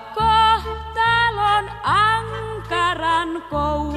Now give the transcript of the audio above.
kohtalon ankaran koulun.